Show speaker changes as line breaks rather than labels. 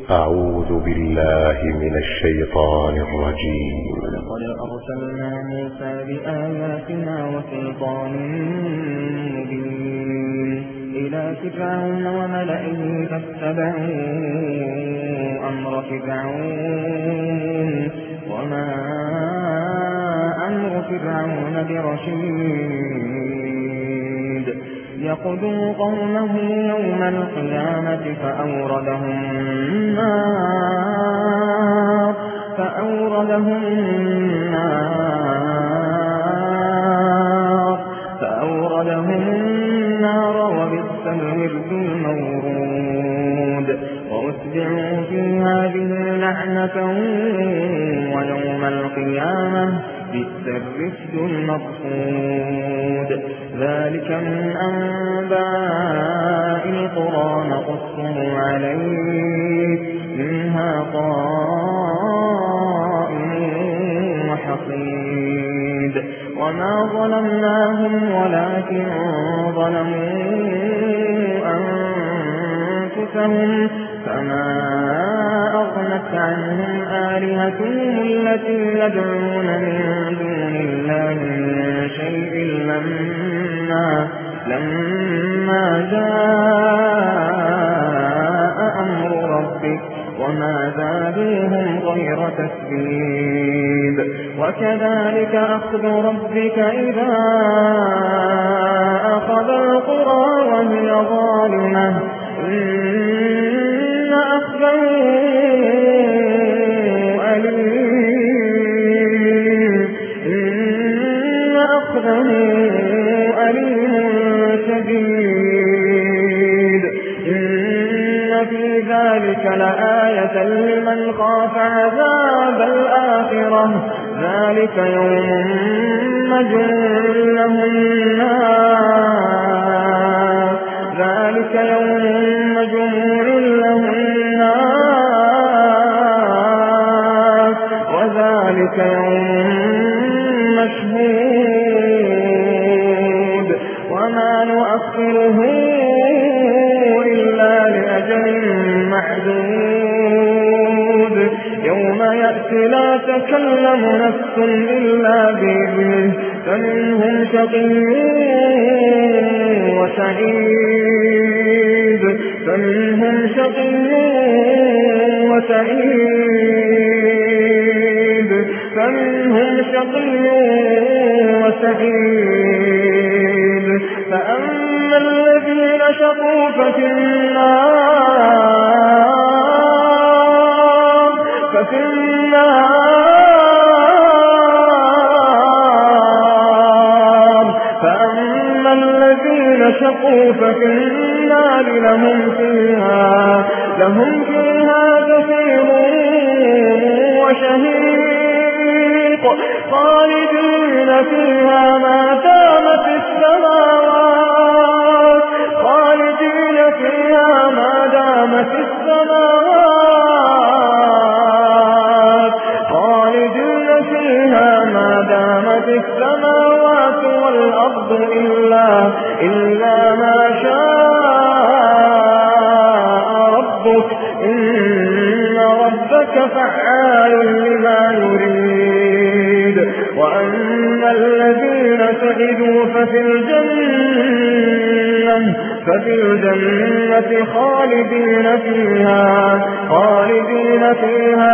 أعوذ بالله من الشيطان الرجيم.
ولقد أرسلنا موسى بآياتنا وسلطان مبين إلى فرعون وملئه فاتبعوا أمر فرعون وما أمر فرعون برشيد يقدم قومه يوم القيامة فأوردهم النار فأوردهم النار فأوردهم النار وبئس الورد المورود. وأتبعوا في هذه لعنة ويوم القيامة بئس الرفد المرفود ذلك من أنباء القرى نقصه عليك منها قائم وحصيد. وما ظلمناهم ولكن ظلموا أنفسهم فما أغنت عنهم آلهتهم التي يدعون من دون الله من شيء لما, لما جاء أمر ربك وما زادوهم غير تسبيب. وكذلك أخذ ربك إذا أخذ القرى وهي ظالمة. إن أخذه أليم. إن أخذه أليم شديد. إن في ذلك لآية لمن خاف عذاب الآخرة. ذلك يوم مجموع له الناس مشهود وما نؤخره إلا لأجل معدود يوم يأتي لا تكلم نفس إلا بإذنه فمنهم شقي وسعيد. فمنهم شقي وسعيد. فمنهم شقي وسعيد. فأما الذين شقوا ففي النار ففي النار فأما الذين شقوا ففي النار لهم فيها لهم فيها كثير وشهيق خالدين فيها ما دامت السماوات. خالدين فيها ما دامت السماوات. خالدين فيها ما دامت السماوات والأرض إلا, إلا ما شاء ربك. إن ربك فعال لما يريد. وأما الذين سعدوا ففي الجنة ففي الجنة خالدين فيها خالدين فيها